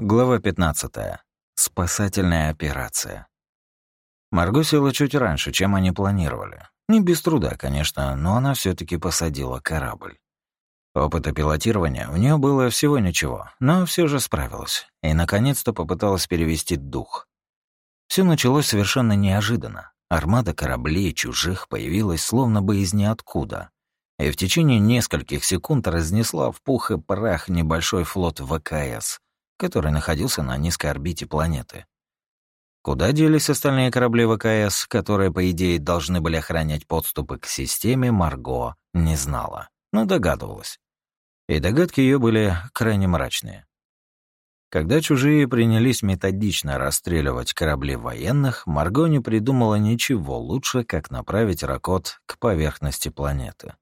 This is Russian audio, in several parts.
Глава 15. Спасательная операция. Марго села чуть раньше, чем они планировали. Не без труда, конечно, но она все таки посадила корабль. Опыта пилотирования у нее было всего ничего, но все же справилась и, наконец-то, попыталась перевести дух. Все началось совершенно неожиданно. Армада кораблей чужих появилась словно бы из ниоткуда, и в течение нескольких секунд разнесла в пух и прах небольшой флот ВКС — который находился на низкой орбите планеты. Куда делись остальные корабли ВКС, которые, по идее, должны были охранять подступы к системе, Марго не знала, но догадывалась. И догадки ее были крайне мрачные. Когда чужие принялись методично расстреливать корабли военных, Марго не придумала ничего лучше, как направить Ракот к поверхности планеты.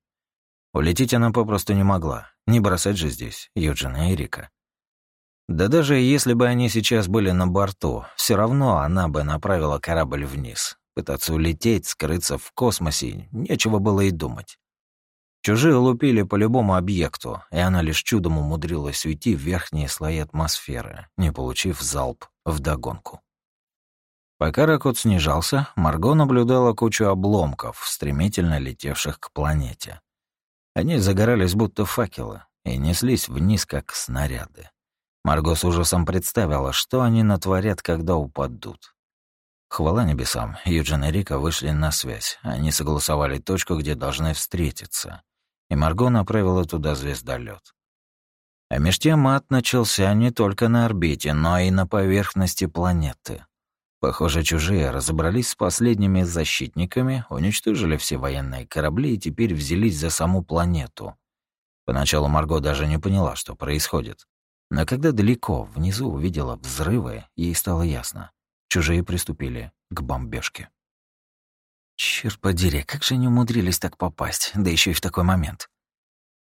Улететь она попросту не могла, не бросать же здесь Юджина и Эрика. Да даже если бы они сейчас были на борту, все равно она бы направила корабль вниз. Пытаться улететь, скрыться в космосе, нечего было и думать. Чужие лупили по любому объекту, и она лишь чудом умудрилась уйти в верхние слои атмосферы, не получив залп вдогонку. Пока ракот снижался, Марго наблюдала кучу обломков, стремительно летевших к планете. Они загорались будто факелы и неслись вниз, как снаряды. Марго с ужасом представила, что они натворят, когда упадут. Хвала небесам, Юджин и Рика вышли на связь. Они согласовали точку, где должны встретиться. И Марго направила туда звездолет. А меж тем ад начался не только на орбите, но и на поверхности планеты. Похоже, чужие разобрались с последними защитниками, уничтожили все военные корабли и теперь взялись за саму планету. Поначалу Марго даже не поняла, что происходит. Но когда далеко внизу увидела взрывы, ей стало ясно. Чужие приступили к бомбежке. Черт подери, как же они умудрились так попасть, да еще и в такой момент.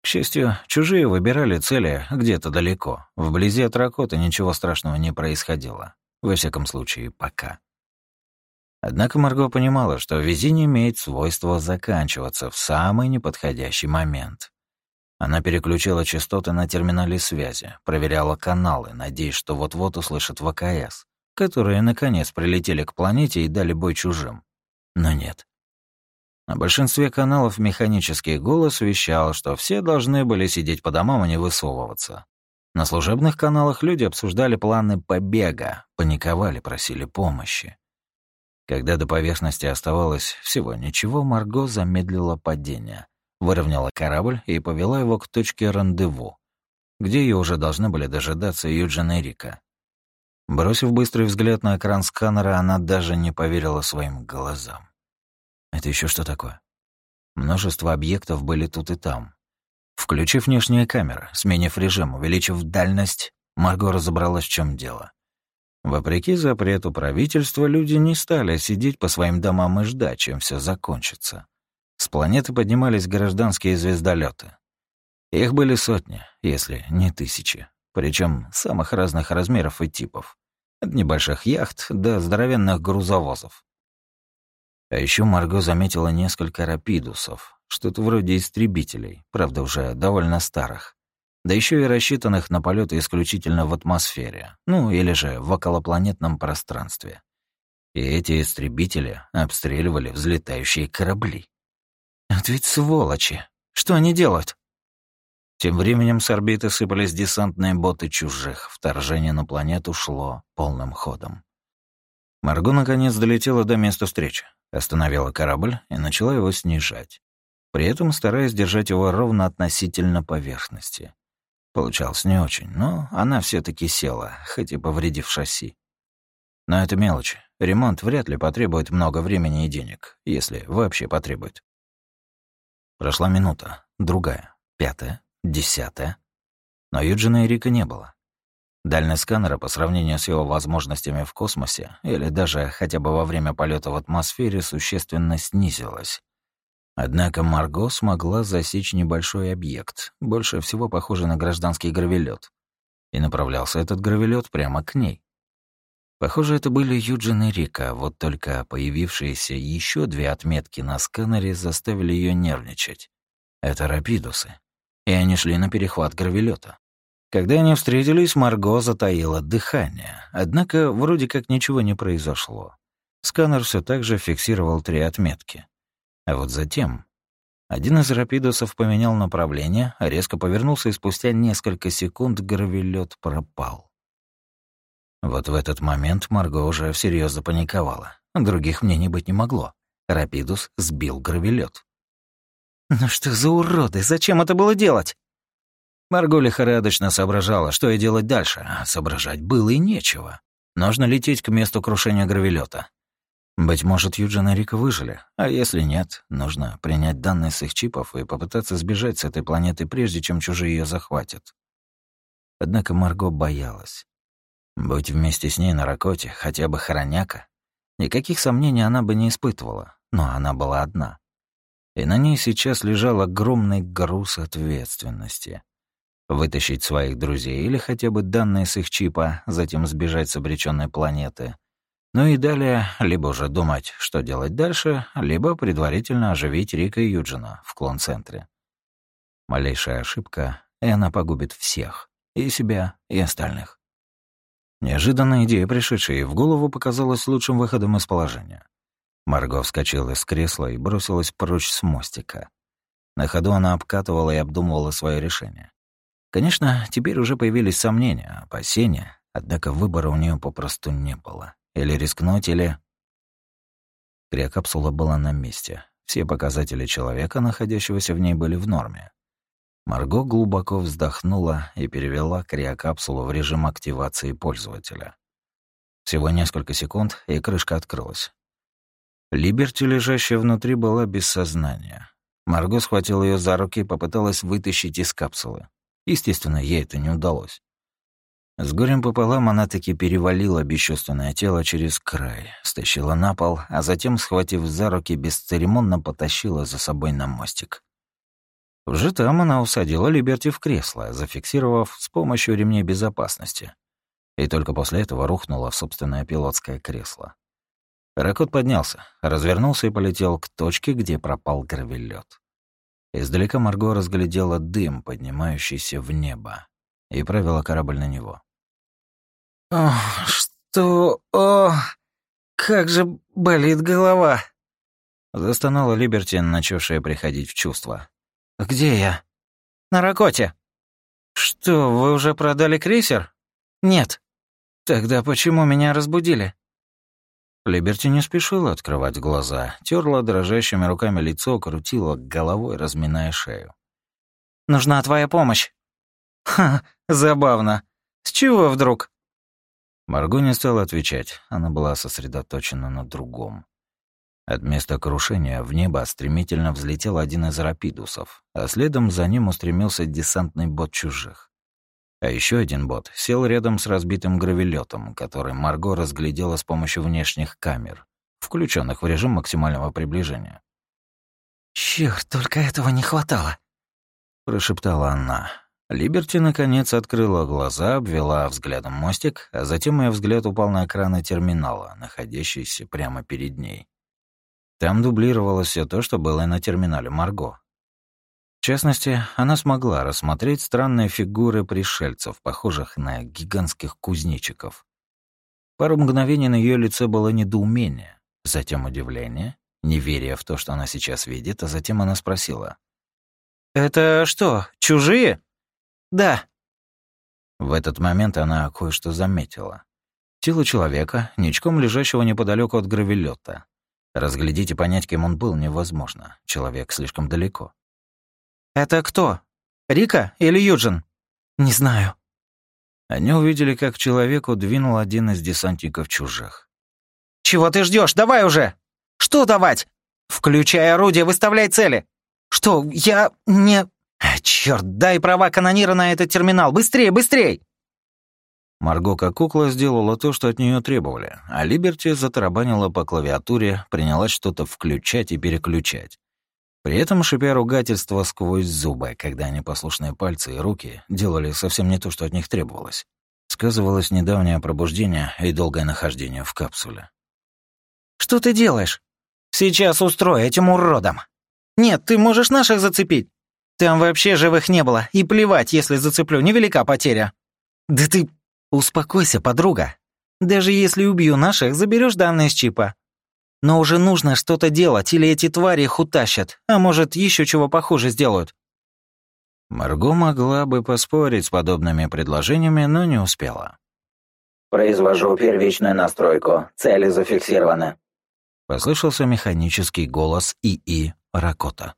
К счастью, чужие выбирали цели где-то далеко. Вблизи от Ракота ничего страшного не происходило. Во всяком случае, пока. Однако Марго понимала, что везение имеет свойство заканчиваться в самый неподходящий момент. Она переключила частоты на терминале связи, проверяла каналы, надеясь, что вот-вот услышит ВКС, которые, наконец, прилетели к планете и дали бой чужим. Но нет. На большинстве каналов механический голос вещал, что все должны были сидеть по домам и не высовываться. На служебных каналах люди обсуждали планы побега, паниковали, просили помощи. Когда до поверхности оставалось всего ничего, Марго замедлила падение — выровняла корабль и повела его к точке рандеву, где ее уже должны были дожидаться Юджин и Рика. Бросив быстрый взгляд на экран сканера, она даже не поверила своим глазам. Это еще что такое? Множество объектов были тут и там. Включив внешние камеры, сменив режим, увеличив дальность, Марго разобралась, в чем дело. Вопреки запрету правительства, люди не стали сидеть по своим домам и ждать, чем все закончится. С планеты поднимались гражданские звездолеты. Их были сотни, если не тысячи, причем самых разных размеров и типов. От небольших яхт до здоровенных грузовозов. А еще Марго заметила несколько рапидусов, что-то вроде истребителей, правда, уже довольно старых. Да еще и рассчитанных на полеты исключительно в атмосфере, ну или же в околопланетном пространстве. И эти истребители обстреливали взлетающие корабли. Это ведь сволочи. Что они делают? Тем временем с орбиты сыпались десантные боты чужих. Вторжение на планету шло полным ходом. Марго наконец долетела до места встречи, остановила корабль и начала его снижать, при этом стараясь держать его ровно относительно поверхности. Получалось не очень, но она все таки села, хоть и повредив шасси. Но это мелочи. Ремонт вряд ли потребует много времени и денег, если вообще потребует. Прошла минута, другая, пятая, десятая. Но Юджина и Рика не было. Дальность сканера по сравнению с его возможностями в космосе или даже хотя бы во время полета в атмосфере существенно снизилась. Однако Марго смогла засечь небольшой объект, больше всего похожий на гражданский гравелет. И направлялся этот гравелет прямо к ней. Похоже, это были Юджин и Рика, вот только появившиеся еще две отметки на сканере заставили ее нервничать. Это рапидусы. И они шли на перехват гравелета. Когда они встретились, Марго затаила дыхание, однако вроде как ничего не произошло. Сканер все так же фиксировал три отметки. А вот затем один из рапидусов поменял направление, резко повернулся, и спустя несколько секунд гравелет пропал. Вот в этот момент Марго уже всерьез запаниковала. Других мнений быть не могло. Рапидус сбил гравелет. «Ну что за уроды? Зачем это было делать?» Марго лихорадочно соображала, что и делать дальше, а соображать было и нечего. Нужно лететь к месту крушения гравелета. Быть может, Юджин и Рика выжили, а если нет, нужно принять данные с их чипов и попытаться сбежать с этой планеты, прежде чем чужие ее захватят. Однако Марго боялась. Будь вместе с ней на Ракоте хотя бы хороняка, никаких сомнений она бы не испытывала, но она была одна. И на ней сейчас лежал огромный груз ответственности. Вытащить своих друзей или хотя бы данные с их чипа, затем сбежать с обреченной планеты — ну и далее либо уже думать, что делать дальше, либо предварительно оживить Рика и Юджина в клон-центре. Малейшая ошибка, и она погубит всех, и себя, и остальных. Неожиданная идея, пришедшая в голову, показалась лучшим выходом из положения. Марго вскочила из кресла и бросилась прочь с мостика. На ходу она обкатывала и обдумывала свое решение. Конечно, теперь уже появились сомнения, опасения, однако выбора у нее попросту не было. Или рискнуть, или... Криокапсула была на месте. Все показатели человека, находящегося в ней, были в норме. Марго глубоко вздохнула и перевела криокапсулу в режим активации пользователя. Всего несколько секунд, и крышка открылась. Либерти, лежащая внутри, была без сознания. Марго схватила ее за руки и попыталась вытащить из капсулы. Естественно, ей это не удалось. С горем пополам она таки перевалила бесчувственное тело через край, стащила на пол, а затем, схватив за руки, бесцеремонно потащила за собой на мостик. Уже там она усадила Либерти в кресло, зафиксировав с помощью ремней безопасности. И только после этого рухнула в собственное пилотское кресло. Ракот поднялся, развернулся и полетел к точке, где пропал гравелет. Издалека Марго разглядела дым, поднимающийся в небо, и провела корабль на него. Ох, что... О, как же болит голова!» Застонала Либертин, начавшая приходить в чувство. «Где я?» «На Ракоте». «Что, вы уже продали крейсер?» «Нет». «Тогда почему меня разбудили?» Либерти не спешила открывать глаза, терла дрожащими руками лицо, крутила головой, разминая шею. «Нужна твоя помощь». «Ха, забавно. С чего вдруг?» Марго не стала отвечать, она была сосредоточена на другом. От места крушения в небо стремительно взлетел один из рапидусов, а следом за ним устремился десантный бот чужих. А еще один бот сел рядом с разбитым гравелетом, который Марго разглядела с помощью внешних камер, включенных в режим максимального приближения. «Черт, только этого не хватало!» — прошептала она. Либерти наконец открыла глаза, обвела взглядом мостик, а затем ее взгляд упал на экраны терминала, находящийся прямо перед ней. Там дублировалось все то, что было на терминале Марго. В частности, она смогла рассмотреть странные фигуры пришельцев, похожих на гигантских кузнечиков. Пару мгновений на ее лице было недоумение, затем удивление, неверие в то, что она сейчас видит, а затем она спросила. «Это что, чужие?» «Да». В этот момент она кое-что заметила. Тело человека, ничком лежащего неподалеку от гравелета. Разглядеть и понять, кем он был, невозможно. Человек слишком далеко. «Это кто? Рика или Юджин?» «Не знаю». Они увидели, как человеку двинул один из десантников чужих. «Чего ты ждешь? Давай уже!» «Что давать?» «Включай орудие, выставляй цели!» «Что? Я не...» «Черт, дай права канонира на этот терминал! Быстрее, быстрее!» Марго, как кукла, сделала то, что от нее требовали, а Либерти затарабанила по клавиатуре, принялась что-то включать и переключать. При этом шипя ругательства сквозь зубы, когда непослушные пальцы и руки делали совсем не то, что от них требовалось. Сказывалось недавнее пробуждение и долгое нахождение в капсуле. «Что ты делаешь?» «Сейчас устрою этим уродом!» «Нет, ты можешь наших зацепить!» Там вообще живых не было, и плевать, если зацеплю, невелика потеря. Да ты... Успокойся, подруга. Даже если убью наших, заберешь данные с чипа. Но уже нужно что-то делать, или эти твари их утащат, а может, еще чего похуже сделают. Марго могла бы поспорить с подобными предложениями, но не успела. «Произвожу первичную настройку. Цели зафиксированы». Послышался механический голос ИИ Ракота.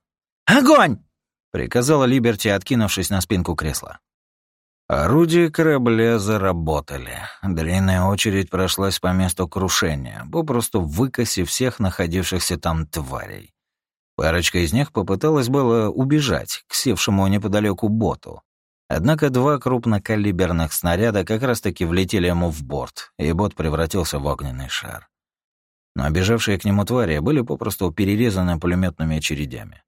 «Огонь!» — приказала Либерти, откинувшись на спинку кресла. Орудия корабля заработали. Длинная очередь прошлась по месту крушения, попросту выкосив всех находившихся там тварей. Парочка из них попыталась было убежать к севшему неподалеку боту. Однако два крупнокалиберных снаряда как раз-таки влетели ему в борт, и бот превратился в огненный шар. Но обежавшие к нему твари были попросту перерезаны пулеметными очередями.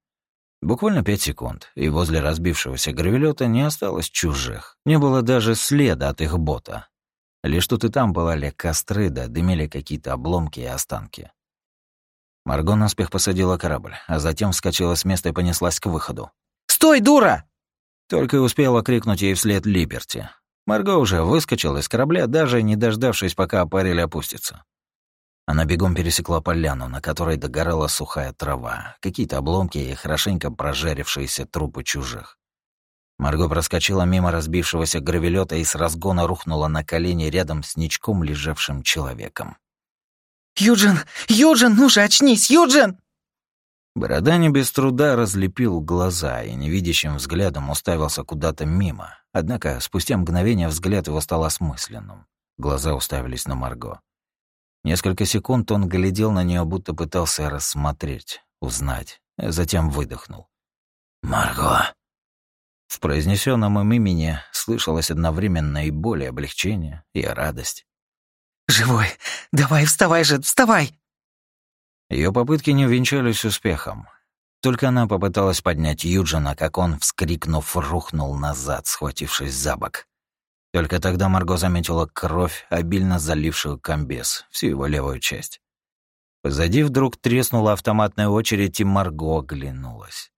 Буквально пять секунд, и возле разбившегося гравелета не осталось чужих. Не было даже следа от их бота. Лишь тут и там пылали костры, да дымили какие-то обломки и останки. Марго наспех посадила корабль, а затем вскочила с места и понеслась к выходу. «Стой, дура!» Только и успела крикнуть ей вслед Либерти. Марго уже выскочила из корабля, даже не дождавшись, пока аппарель опустится. Она бегом пересекла поляну, на которой догорала сухая трава, какие-то обломки и хорошенько прожарившиеся трупы чужих. Марго проскочила мимо разбившегося гравелета и с разгона рухнула на колени рядом с ничком лежавшим человеком. «Юджин! Юджин! Ну же, очнись! Юджин!» Борода не без труда разлепил глаза и невидящим взглядом уставился куда-то мимо. Однако спустя мгновение взгляд его стал осмысленным. Глаза уставились на Марго. Несколько секунд он глядел на нее, будто пытался рассмотреть, узнать, а затем выдохнул. «Марго!» В произнесенном им имени слышалось одновременно и боль, и облегчение, и радость. «Живой! Давай, вставай же, вставай!» Ее попытки не увенчались успехом. Только она попыталась поднять Юджина, как он, вскрикнув, рухнул назад, схватившись за бок. Только тогда Марго заметила кровь, обильно залившую комбез, всю его левую часть. Позади вдруг треснула автоматная очередь, и Марго оглянулась.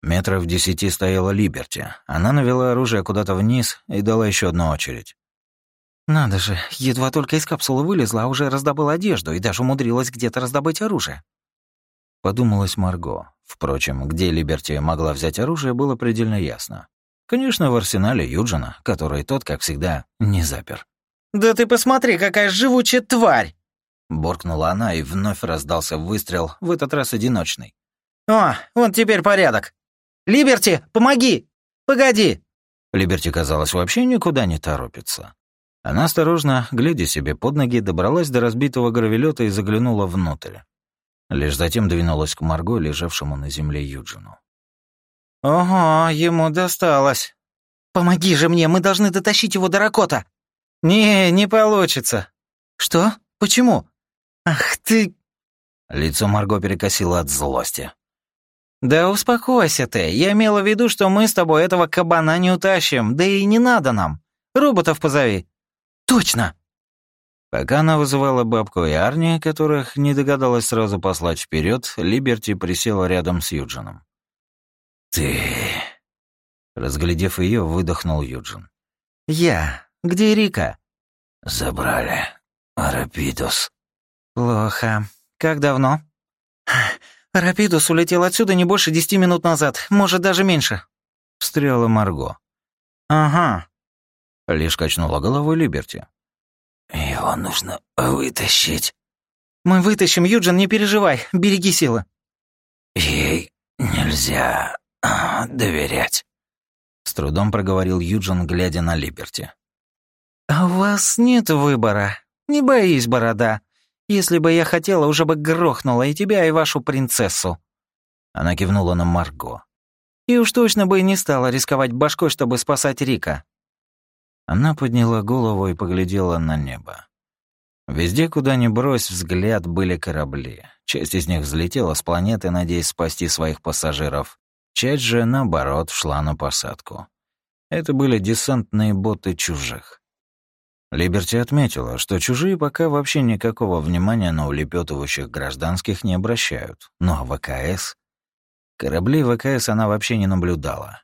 Метров в десяти стояла Либерти. Она навела оружие куда-то вниз и дала еще одну очередь. «Надо же, едва только из капсулы вылезла, а уже раздобыла одежду и даже умудрилась где-то раздобыть оружие». Подумалась Марго. Впрочем, где Либерти могла взять оружие, было предельно ясно. Конечно, в арсенале Юджина, который тот, как всегда, не запер. «Да ты посмотри, какая живучая тварь!» Боркнула она, и вновь раздался выстрел, в этот раз одиночный. «О, вон теперь порядок! Либерти, помоги! Погоди!» Либерти, казалось, вообще никуда не торопится. Она осторожно, глядя себе под ноги, добралась до разбитого гравелета и заглянула внутрь. Лишь затем двинулась к Марго, лежавшему на земле Юджину. «Ого, ему досталось. Помоги же мне, мы должны дотащить его до Ракота». «Не, не получится». «Что? Почему?» «Ах ты...» Лицо Марго перекосило от злости. «Да успокойся ты. Я имела в виду, что мы с тобой этого кабана не утащим, да и не надо нам. Роботов позови». «Точно!» Пока она вызывала бабку и Арни, которых не догадалась сразу послать вперед, Либерти присела рядом с Юджином. «Ты...» Разглядев ее, выдохнул Юджин. «Я. Где Рика?» «Забрали. Арапидус». «Плохо. Как давно?» «Арапидус улетел отсюда не больше десяти минут назад, может, даже меньше». Встряла Марго. «Ага». Лишь качнула головой Либерти. «Его нужно вытащить». «Мы вытащим, Юджин, не переживай, береги силы». «Ей нельзя доверять», — с трудом проговорил Юджин, глядя на Либерти. «А у вас нет выбора. Не боись, борода. Если бы я хотела, уже бы грохнула и тебя, и вашу принцессу». Она кивнула на Марго. «И уж точно бы и не стала рисковать башкой, чтобы спасать Рика». Она подняла голову и поглядела на небо. Везде, куда ни брось взгляд, были корабли. Часть из них взлетела с планеты, надеясь спасти своих пассажиров. Часть же, наоборот, шла на посадку. Это были десантные боты чужих. Либерти отметила, что чужие пока вообще никакого внимания на улепетывающих гражданских не обращают. Ну а ВКС? Кораблей ВКС она вообще не наблюдала.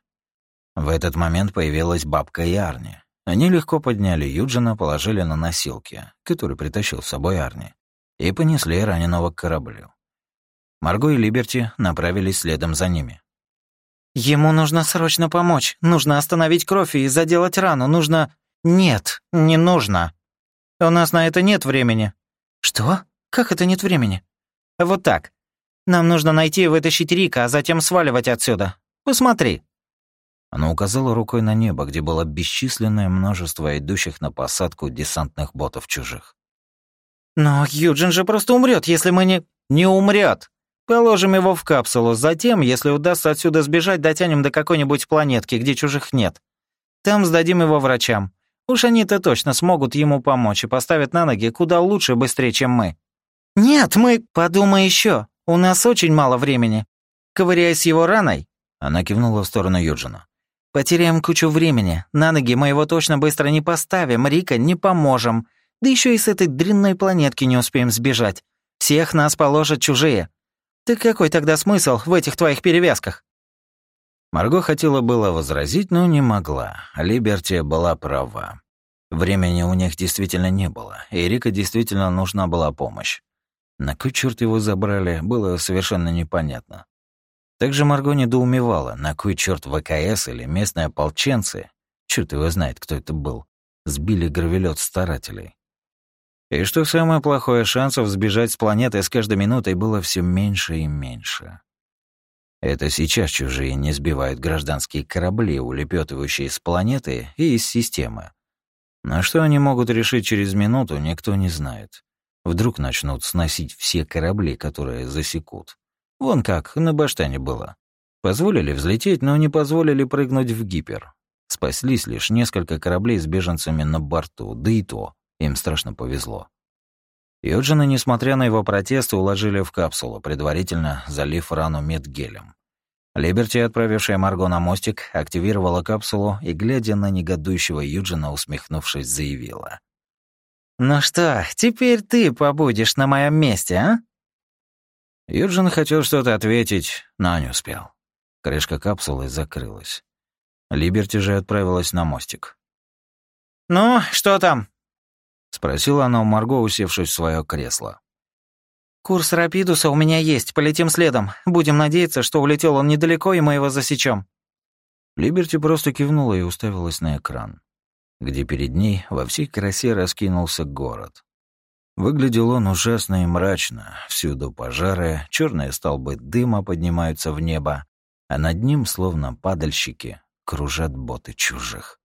В этот момент появилась бабка и Арни. Они легко подняли Юджина, положили на носилки, который притащил с собой Арни, и понесли раненого к кораблю. Марго и Либерти направились следом за ними. «Ему нужно срочно помочь. Нужно остановить кровь и заделать рану. Нужно...» «Нет, не нужно. У нас на это нет времени». «Что? Как это нет времени?» «Вот так. Нам нужно найти и вытащить Рика, а затем сваливать отсюда. Посмотри». Она указала рукой на небо, где было бесчисленное множество идущих на посадку десантных ботов чужих. «Но Юджин же просто умрет, если мы не...» «Не умрет. Положим его в капсулу. Затем, если удастся отсюда сбежать, дотянем до какой-нибудь планетки, где чужих нет. Там сдадим его врачам. Уж они-то точно смогут ему помочь и поставят на ноги куда лучше и быстрее, чем мы. Нет, мы... Подумай еще. У нас очень мало времени. Ковыряясь его раной, она кивнула в сторону Юджина. Потеряем кучу времени. На ноги мы его точно быстро не поставим, Рика не поможем. Да еще и с этой дрянной планетки не успеем сбежать. Всех нас положат чужие. Ты какой тогда смысл в этих твоих перевязках? Марго хотела было возразить, но не могла. Либерти была права. Времени у них действительно не было, и Рика действительно нужна была помощь. На кой черт его забрали, было совершенно непонятно. Также Марго недоумевала, на кой черт ВКС или местные ополченцы, черт его знает, кто это был, сбили гравелет старателей. И что самое плохое, шансов сбежать с планеты с каждой минутой было все меньше и меньше. Это сейчас чужие не сбивают гражданские корабли, улепетывающие с планеты и из системы. На что они могут решить через минуту, никто не знает. Вдруг начнут сносить все корабли, которые засекут. Вон как, на баштане было. Позволили взлететь, но не позволили прыгнуть в гипер. Спаслись лишь несколько кораблей с беженцами на борту, да и то, им страшно повезло. Йоджина, несмотря на его протесты, уложили в капсулу, предварительно залив рану медгелем. Либерти, отправившая Марго на мостик, активировала капсулу и, глядя на негодующего Юджина, усмехнувшись, заявила. «Ну что, теперь ты побудешь на моем месте, а?» Юджин хотел что-то ответить, но не успел. Крышка капсулы закрылась. Либерти же отправилась на мостик. «Ну, что там?» — спросила она у Марго, усевшись в свое кресло. «Курс Рапидуса у меня есть, полетим следом. Будем надеяться, что улетел он недалеко, и мы его засечем. Либерти просто кивнула и уставилась на экран, где перед ней во всей красе раскинулся город. Выглядел он ужасно и мрачно. Всюду пожары, черные столбы дыма поднимаются в небо, а над ним, словно падальщики, кружат боты чужих.